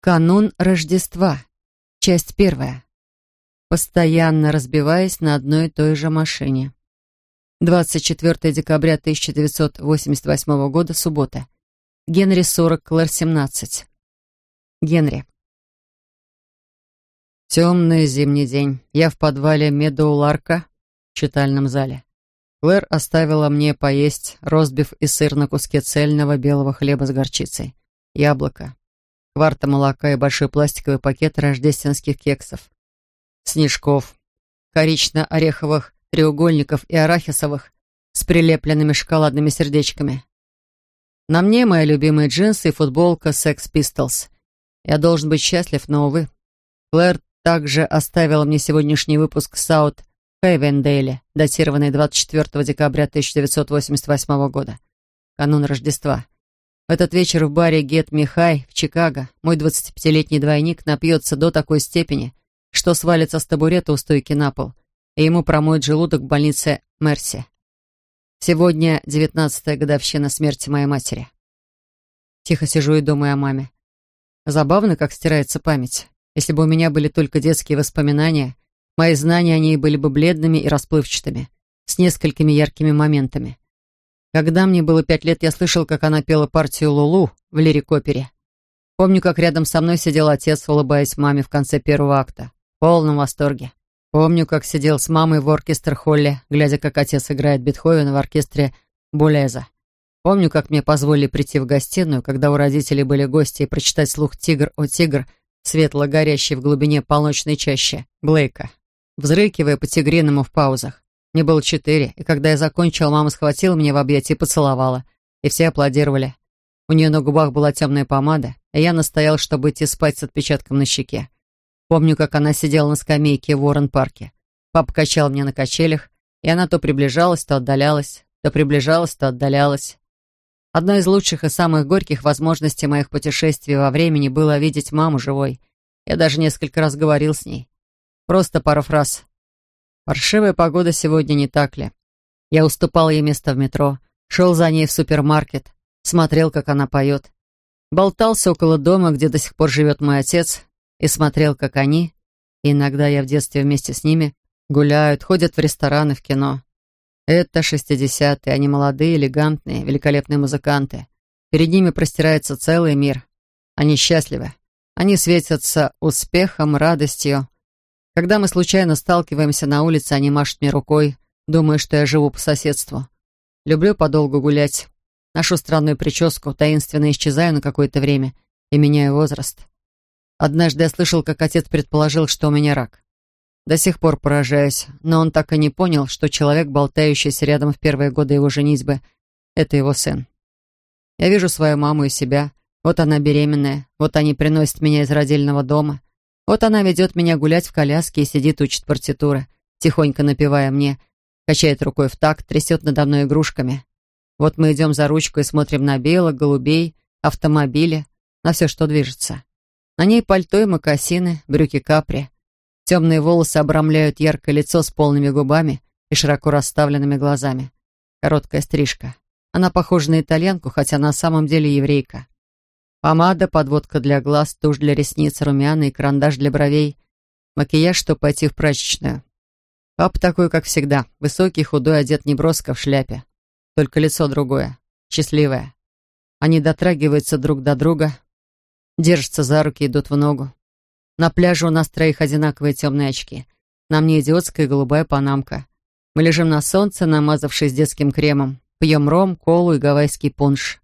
Канун Рождества. Часть первая. Постоянно разбиваясь на одной и той же машине. 24 декабря 1988 года, суббота. Генри 40, Клэр 17. Генри. Темный зимний день. Я в подвале Медоуларка в читальном зале. Клэр оставила мне поесть ростбиф и сыр на куске цельного белого хлеба с горчицей. Яблоко, кварта молока и большой пластиковый пакет рождественских кексов, снежков, корично-ореховых треугольников и арахисовых с прилепленными шоколадными сердечками. На мне мои любимые джинсы и футболка Sex Pistols. Я должен быть счастлив, но, увы. Клэр также оставила мне сегодняшний выпуск Саут Хейвендейле, датированный 24 декабря 1988 года, канун Рождества. В этот вечер в баре Me High в Чикаго мой 25-летний двойник напьется до такой степени, что свалится с табурета у стойки на пол, и ему промоет желудок в больнице Мерси. Сегодня девятнадцатая годовщина смерти моей матери. Тихо сижу и думаю о маме. Забавно, как стирается память. Если бы у меня были только детские воспоминания, мои знания о ней были бы бледными и расплывчатыми, с несколькими яркими моментами. Когда мне было пять лет, я слышал, как она пела партию «Лулу» в лирикопере. Помню, как рядом со мной сидел отец, улыбаясь маме в конце первого акта. В полном восторге. Помню, как сидел с мамой в оркестр-холле, глядя, как отец играет Бетховена в оркестре Булеза. Помню, как мне позволили прийти в гостиную, когда у родителей были гости, и прочитать слух «Тигр, о тигр», светло горящий в глубине полночной чащи, Блейка, взрыкивая по тигриному в паузах. Мне было четыре, и когда я закончил, мама схватила меня в объятия и поцеловала. И все аплодировали. У нее на губах была темная помада, и я настоял, чтобы идти спать с отпечатком на щеке. Помню, как она сидела на скамейке в Уоррен-парке. Папа качал меня на качелях, и она то приближалась, то отдалялась, то приближалась, то отдалялась. Одной из лучших и самых горьких возможностей моих путешествий во времени было видеть маму живой. Я даже несколько раз говорил с ней. Просто пару фраз. Паршивая погода сегодня, не так ли? Я уступал ей место в метро, шел за ней в супермаркет, смотрел, как она поет. Болтался около дома, где до сих пор живет мой отец, и смотрел, как они, и иногда я в детстве вместе с ними, гуляют, ходят в рестораны, в кино. Это шестидесятые, они молодые, элегантные, великолепные музыканты. Перед ними простирается целый мир. Они счастливы. Они светятся успехом, радостью, когда мы случайно сталкиваемся на улице, они машут мне рукой, думая, что я живу по соседству. Люблю подолгу гулять. Ношу странную прическу, таинственно исчезаю на какое-то время и меняю возраст. Однажды я слышал, как отец предположил, что у меня рак. До сих пор поражаюсь, но он так и не понял, что человек, болтающийся рядом в первые годы его женитьбы, это его сын. Я вижу свою маму и себя. Вот она беременная, вот они приносят меня из родильного дома. Вот она ведет меня гулять в коляске и сидит, учит партитуры, тихонько напевая мне, качает рукой в такт, трясет надо мной игрушками. Вот мы идем за ручку и смотрим на белок, голубей, автомобили, на все, что движется. На ней пальто и мокасины, брюки капри. Темные волосы обрамляют яркое лицо с полными губами и широко расставленными глазами. Короткая стрижка. Она похожа на итальянку, хотя на самом деле еврейка. Помада, подводка для глаз, тушь для ресниц, румяна и карандаш для бровей. Макияж, чтобы пойти в прачечную. Папа такой, как всегда. Высокий, худой, одет неброско, в шляпе. Только лицо другое. Счастливое. Они дотрагиваются друг до друга, держатся за руки, идут в ногу. На пляже у нас троих одинаковые темные очки. На мне идиотская голубая панамка. Мы лежим на солнце, намазавшись детским кремом. Пьем ром, колу и гавайский пунш.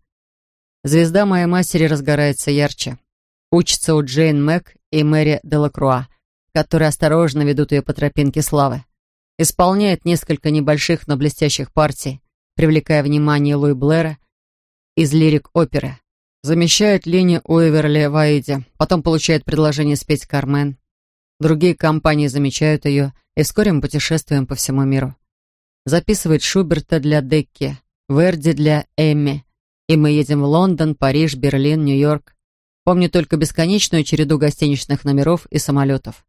Звезда моей матери разгорается ярче. Учится у Джейн Мэг и Мэри Делакруа, которые осторожно ведут ее по тропинке славы. Исполняет несколько небольших, но блестящих партий, привлекая внимание Луи Блэра из лирик-оперы. Замещает линию Уэверли в Аиде, потом получает предложение спеть «Кармен». Другие компании замечают ее, и вскоре мы путешествуем по всему миру. Записывает Шуберта для Декки, Верди для Эмми, и мы едем в Лондон, Париж, Берлин, Нью-Йорк. Помню только бесконечную череду гостиничных номеров и самолетов.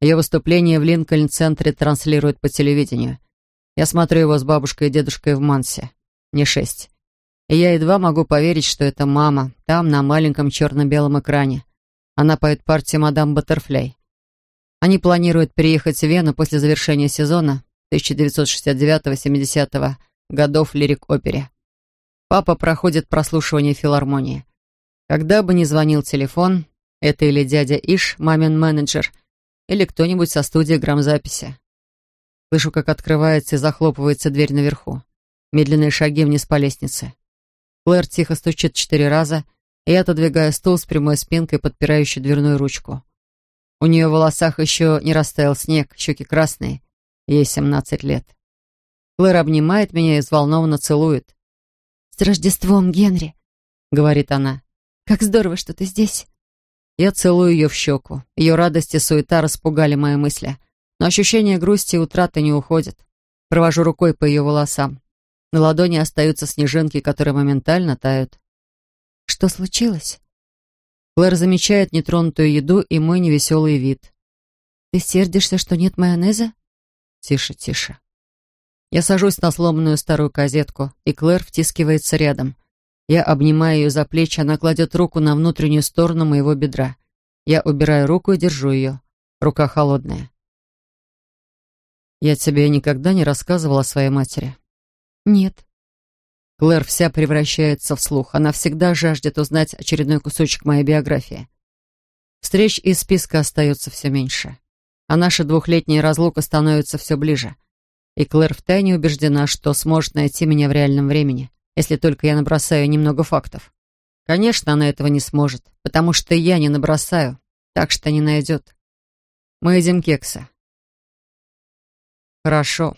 Ее выступление в Линкольн-центре транслируют по телевидению. Я смотрю его с бабушкой и дедушкой в Мансе. Не шесть. И я едва могу поверить, что это мама, там, на маленьком черно-белом экране. Она поет партию «Мадам Баттерфляй». Они планируют приехать в Вену после завершения сезона 1969-70 годов лирик-опере. Папа проходит прослушивание филармонии. Когда бы ни звонил телефон, это или дядя Иш, мамин менеджер, или кто-нибудь со студии грамзаписи. Слышу, как открывается и захлопывается дверь наверху. Медленные шаги вниз по лестнице. Клэр тихо стучит четыре раза, и я отодвигаю стул с прямой спинкой, подпирающий дверную ручку. У нее в волосах еще не растаял снег, щеки красные, ей семнадцать лет. Клэр обнимает меня и взволнованно целует. «С Рождеством, Генри!» — говорит она. «Как здорово, что ты здесь!» Я целую ее в щеку. Ее радость и суета распугали мои мысли. Но ощущение грусти и утраты не уходит. Провожу рукой по ее волосам. На ладони остаются снежинки, которые моментально тают. «Что случилось?» Клэр замечает нетронутую еду и мой невеселый вид. «Ты сердишься, что нет майонеза?» «Тише, тише». Я сажусь на сломанную старую козетку, и Клэр втискивается рядом. Я обнимаю ее за плечи, она кладет руку на внутреннюю сторону моего бедра. Я убираю руку и держу ее. Рука холодная. «Я тебе никогда не рассказывала о своей матери?» «Нет». Клэр вся превращается в слух. Она всегда жаждет узнать очередной кусочек моей биографии. Встреч из списка остается все меньше. А наша двухлетняя разлука становится все ближе и Клэр втайне убеждена, что сможет найти меня в реальном времени, если только я набросаю немного фактов. Конечно, она этого не сможет, потому что я не набросаю, так что не найдет. Мы едим кекса. Хорошо.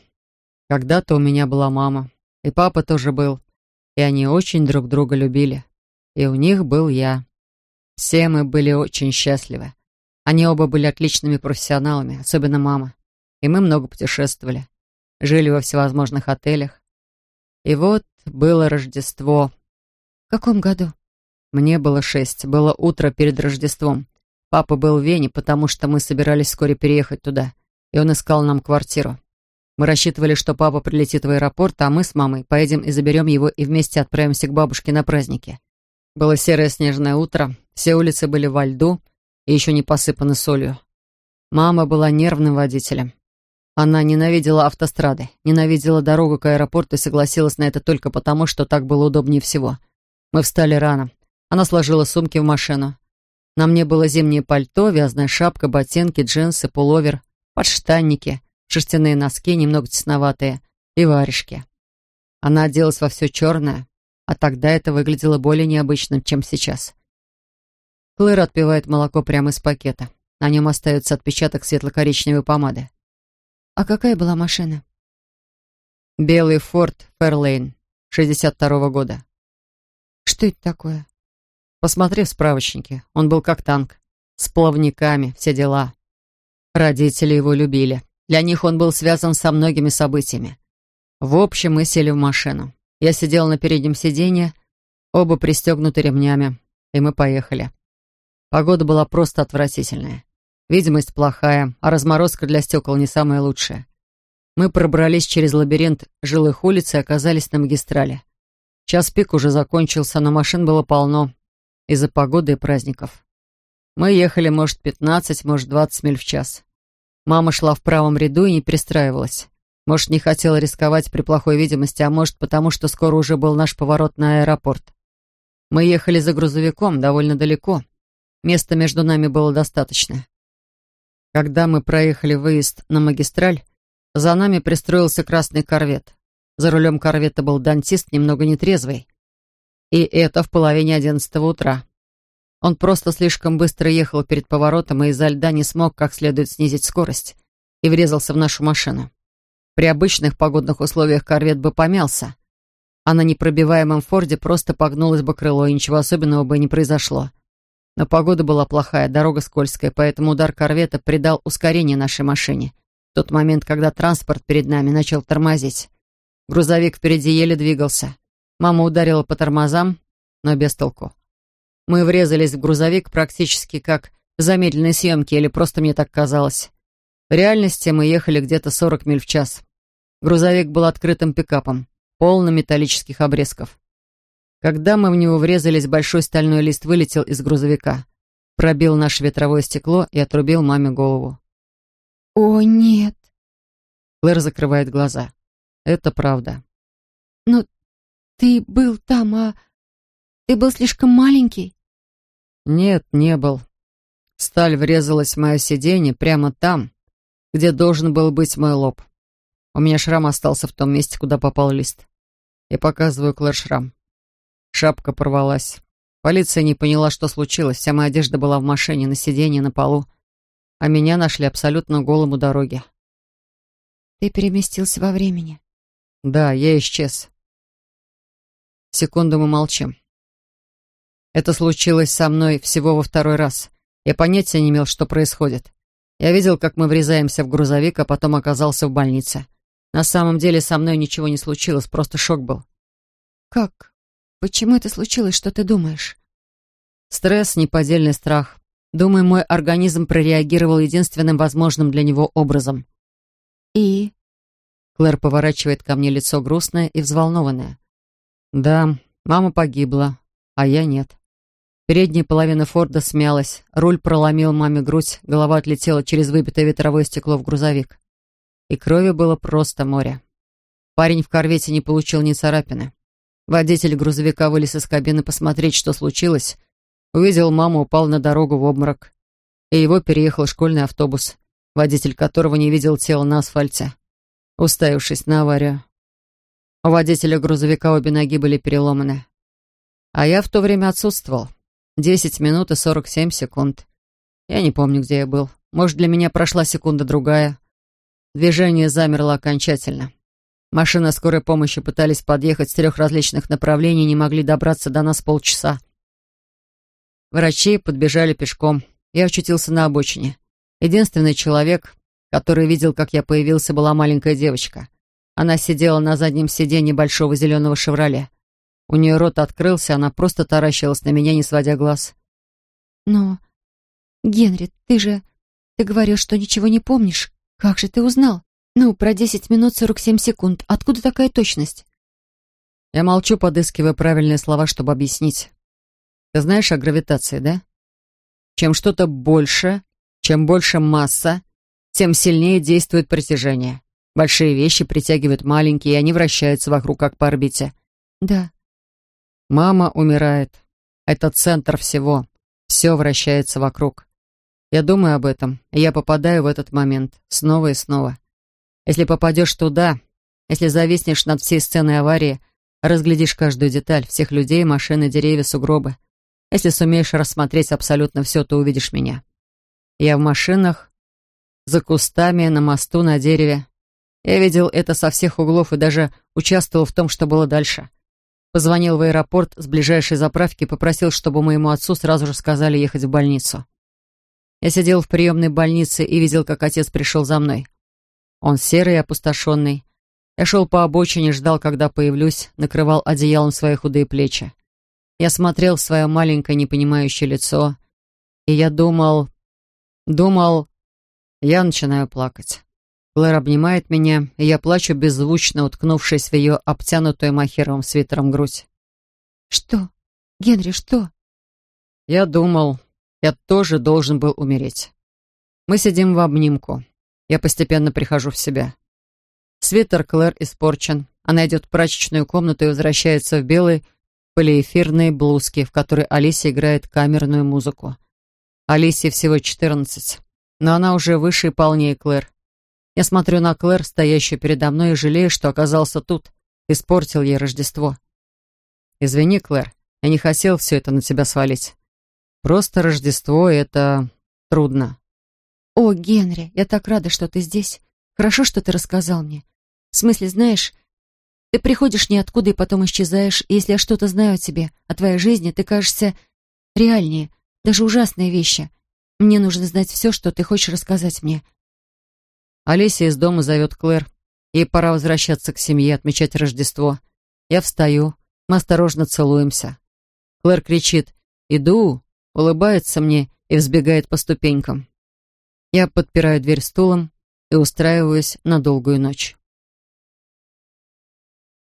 Когда-то у меня была мама, и папа тоже был, и они очень друг друга любили. И у них был я. Все мы были очень счастливы. Они оба были отличными профессионалами, особенно мама. И мы много путешествовали жили во всевозможных отелях. И вот было Рождество. В каком году? Мне было шесть. Было утро перед Рождеством. Папа был в Вене, потому что мы собирались вскоре переехать туда, и он искал нам квартиру. Мы рассчитывали, что папа прилетит в аэропорт, а мы с мамой поедем и заберем его и вместе отправимся к бабушке на праздники. Было серое снежное утро, все улицы были во льду и еще не посыпаны солью. Мама была нервным водителем. Она ненавидела автострады, ненавидела дорогу к аэропорту и согласилась на это только потому, что так было удобнее всего. Мы встали рано. Она сложила сумки в машину. На мне было зимнее пальто, вязаная шапка, ботинки, джинсы, пуловер, подштанники, шерстяные носки, немного тесноватые, и варежки. Она оделась во все черное, а тогда это выглядело более необычным, чем сейчас. Клэр отпивает молоко прямо из пакета. На нем остается отпечаток светло-коричневой помады. «А какая была машина?» «Белый Форд Ферлейн, 62-го года». «Что это такое?» «Посмотри в справочнике. Он был как танк. С плавниками, все дела. Родители его любили. Для них он был связан со многими событиями. В общем, мы сели в машину. Я сидел на переднем сиденье, оба пристегнуты ремнями, и мы поехали. Погода была просто отвратительная. Видимость плохая, а разморозка для стекол не самая лучшая. Мы пробрались через лабиринт жилых улиц и оказались на магистрали. Час пик уже закончился, но машин было полно из-за погоды и праздников. Мы ехали, может, 15, может, 20 миль в час. Мама шла в правом ряду и не пристраивалась. Может, не хотела рисковать при плохой видимости, а может, потому что скоро уже был наш поворот на аэропорт. Мы ехали за грузовиком довольно далеко. Места между нами было достаточно. Когда мы проехали выезд на магистраль, за нами пристроился красный корвет. За рулем корвета был дантист, немного нетрезвый. И это в половине одиннадцатого утра. Он просто слишком быстро ехал перед поворотом и из-за льда не смог как следует снизить скорость и врезался в нашу машину. При обычных погодных условиях корвет бы помялся, а на непробиваемом форде просто погнулось бы крыло, и ничего особенного бы не произошло. Но погода была плохая, дорога скользкая, поэтому удар корвета придал ускорение нашей машине. В тот момент, когда транспорт перед нами начал тормозить. Грузовик впереди еле двигался. Мама ударила по тормозам, но без толку. Мы врезались в грузовик практически как в замедленной съемке, или просто мне так казалось. В реальности мы ехали где-то 40 миль в час. Грузовик был открытым пикапом, полным металлических обрезков. Когда мы в него врезались, большой стальной лист вылетел из грузовика. пробил наше ветровое стекло и отрубил маме голову. «О, нет!» Клэр закрывает глаза. Это правда. «Но ты был там, а ты был слишком маленький?» «Нет, не был. Сталь врезалась в мое сиденье прямо там, где должен был быть мой лоб. У меня шрам остался в том месте, куда попал лист. Я показываю Клэр шрам. Шапка порвалась. Полиция не поняла, что случилось. Вся моя одежда была в машине, на сиденье, на полу. А меня нашли абсолютно голым у дороги. Ты переместился во времени. Да, я исчез. Секунду мы молчим. Это случилось со мной всего во второй раз. Я понятия не имел, что происходит. Я видел, как мы врезаемся в грузовик, а потом оказался в больнице. На самом деле со мной ничего не случилось, просто шок был. Как? Почему это случилось, что ты думаешь? Стресс, неподдельный страх. Думаю, мой организм прореагировал единственным возможным для него образом. И? Клэр поворачивает ко мне лицо грустное и взволнованное. Да, мама погибла, а я нет. Передняя половина Форда смялась, руль проломил маме грудь, голова отлетела через выбитое ветровое стекло в грузовик. И крови было просто море. Парень в корвете не получил ни царапины. Водитель грузовика вылез из кабины посмотреть, что случилось. Увидел маму, упал на дорогу в обморок. И его переехал школьный автобус, водитель которого не видел тела на асфальте, уставившись на аварию. У водителя грузовика обе ноги были переломаны. А я в то время отсутствовал. Десять минут и сорок семь секунд. Я не помню, где я был. Может, для меня прошла секунда-другая. Движение замерло окончательно. Машины скорой помощи пытались подъехать с трех различных направлений и не могли добраться до нас полчаса. Врачи подбежали пешком. Я очутился на обочине. Единственный человек, который видел, как я появился, была маленькая девочка. Она сидела на заднем сиденье большого зеленого «Шевроле». У нее рот открылся, она просто таращилась на меня, не сводя глаз. «Но, Генри, ты же... Ты говорил, что ничего не помнишь. Как же ты узнал?» «Ну, про десять минут сорок семь секунд. Откуда такая точность?» Я молчу, подыскивая правильные слова, чтобы объяснить. Ты знаешь о гравитации, да? Чем что-то больше, чем больше масса, тем сильнее действует притяжение. Большие вещи притягивают маленькие, и они вращаются вокруг, как по орбите. Да. Мама умирает. Это центр всего. Все вращается вокруг. Я думаю об этом, и я попадаю в этот момент снова и снова. Если попадешь туда, если зависнешь над всей сценой аварии, разглядишь каждую деталь, всех людей, машины, деревья, сугробы. Если сумеешь рассмотреть абсолютно все, то увидишь меня. Я в машинах, за кустами, на мосту, на дереве. Я видел это со всех углов и даже участвовал в том, что было дальше. Позвонил в аэропорт с ближайшей заправки и попросил, чтобы моему отцу сразу же сказали ехать в больницу. Я сидел в приемной больнице и видел, как отец пришел за мной. Он серый и опустошенный. Я шел по обочине, ждал, когда появлюсь, накрывал одеялом свои худые плечи. Я смотрел в свое маленькое непонимающее лицо, и я думал... Думал... Я начинаю плакать. Клэр обнимает меня, и я плачу беззвучно, уткнувшись в ее обтянутую махеровым свитером грудь. «Что? Генри, что?» Я думал, я тоже должен был умереть. Мы сидим в обнимку. Я постепенно прихожу в себя. Свитер Клэр испорчен. Она идет в прачечную комнату и возвращается в белой полиэфирной блузке, в которой Алисия играет камерную музыку. Алисии всего 14, но она уже выше и полнее Клэр. Я смотрю на Клэр, стоящую передо мной, и жалею, что оказался тут. Испортил ей Рождество. Извини, Клэр, я не хотел все это на тебя свалить. Просто Рождество — это трудно. «О, Генри, я так рада, что ты здесь. Хорошо, что ты рассказал мне. В смысле, знаешь, ты приходишь ниоткуда и потом исчезаешь, если я что-то знаю о тебе, о твоей жизни, ты кажешься реальнее, даже ужасные вещи. Мне нужно знать все, что ты хочешь рассказать мне». Олеся из дома зовет Клэр. Ей пора возвращаться к семье, отмечать Рождество. Я встаю, мы осторожно целуемся. Клэр кричит «Иду!», улыбается мне и взбегает по ступенькам. Я подпираю дверь стулом и устраиваюсь на долгую ночь.